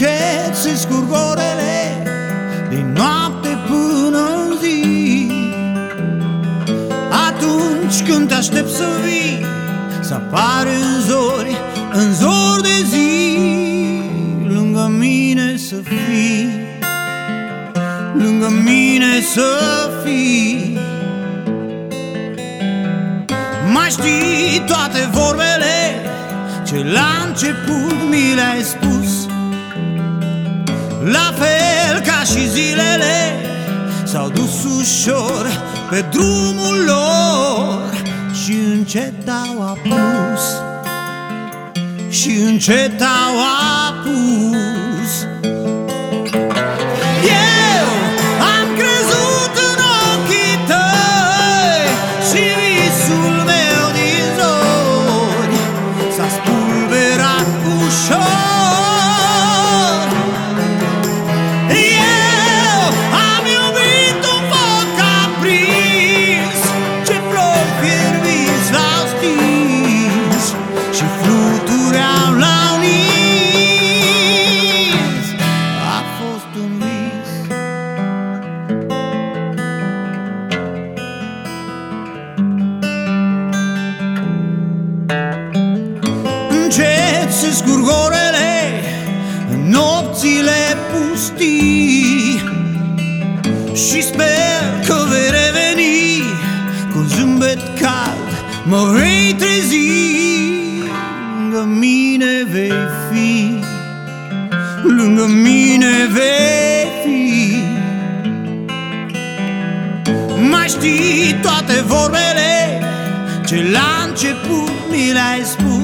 Încet se scurg orele Din noapte până în zi. Atunci când te aștept să vii Să apare în zori, în zori de zi Lângă mine să fii Lângă mine să fii. Mai știi toate vorbele Ce la început mi le-ai spus La fel ca și zilele S-au dus ușor pe drumul lor Și încet au apus. Și încet au apus Încet se scurg orele în nopțile pustii. Și sper că vei reveni cu un zâmbet cald. Mă vei trezi, lângă mine vei fi. Lângă mine vei fi. Mai știi toate vorbele ce la început mi le-ai spus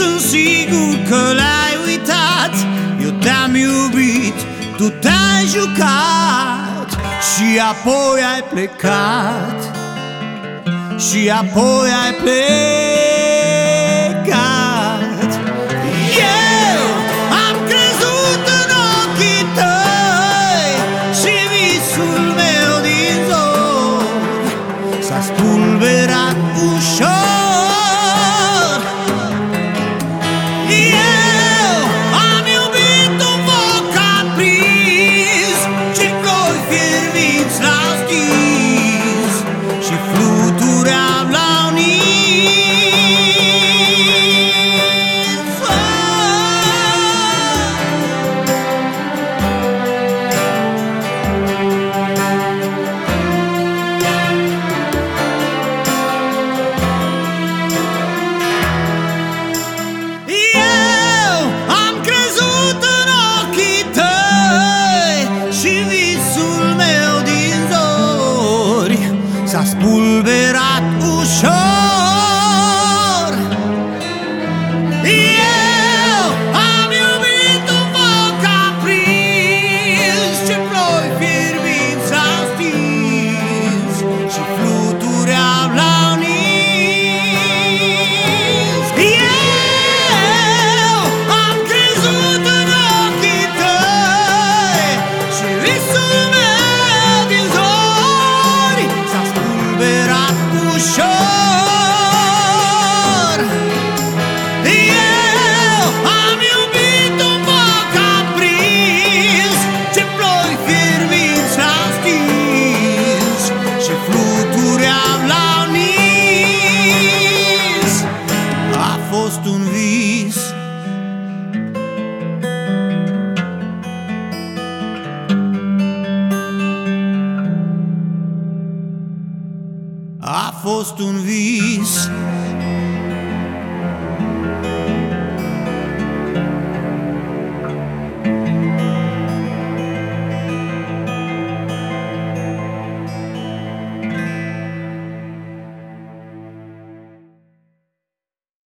Sunt sigur că le-ai uitat. Eu te-am iubit, tu te-ai jucat Și apoi ai plecat. Și apoi ai plecat S-a spus fost un vis.